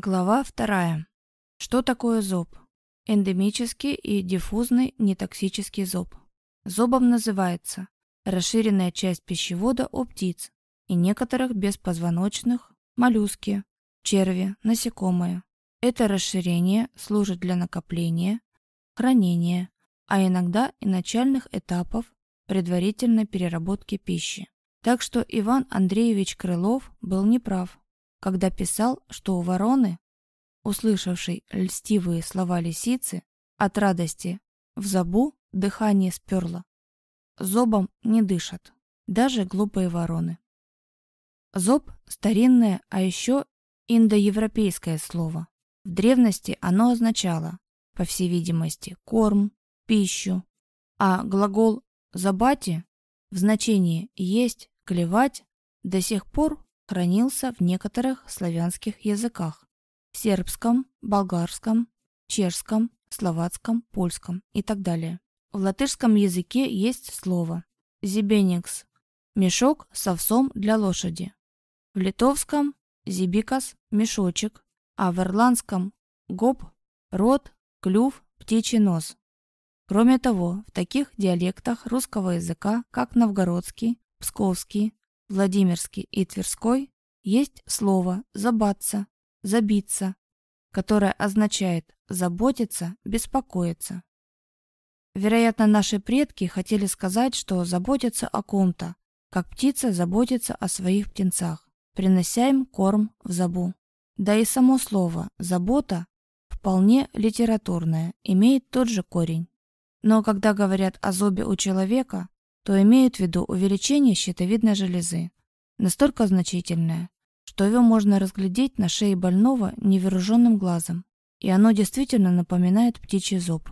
Глава вторая. Что такое зоб? Эндемический и диффузный нетоксический зоб. Зобом называется расширенная часть пищевода у птиц и некоторых беспозвоночных, моллюски, черви, насекомые. Это расширение служит для накопления, хранения, а иногда и начальных этапов предварительной переработки пищи. Так что Иван Андреевич Крылов был неправ когда писал, что у вороны, услышавшей льстивые слова лисицы, от радости в забу дыхание сперло. Зобом не дышат, даже глупые вороны. Зоб – старинное, а еще индоевропейское слово. В древности оно означало, по всей видимости, корм, пищу, а глагол «забати» в значении «есть», «клевать» до сих пор хранился в некоторых славянских языках – сербском, болгарском, чешском, словацком, польском и так далее. В латышском языке есть слово «зибеникс» – мешок с овсом для лошади. В литовском – зибикас – мешочек, а в ирландском – гоп – рот, клюв, птичий нос. Кроме того, в таких диалектах русского языка, как новгородский, псковский, Владимирский и Тверской есть слово «забаться», «забиться», которое означает «заботиться», «беспокоиться». Вероятно, наши предки хотели сказать, что заботятся о ком-то, как птица заботится о своих птенцах, принося им корм в забу. Да и само слово «забота» вполне литературное, имеет тот же корень. Но когда говорят о зобе у человека, то имеют в виду увеличение щитовидной железы, настолько значительное, что его можно разглядеть на шее больного невооруженным глазом, и оно действительно напоминает птичий зоб.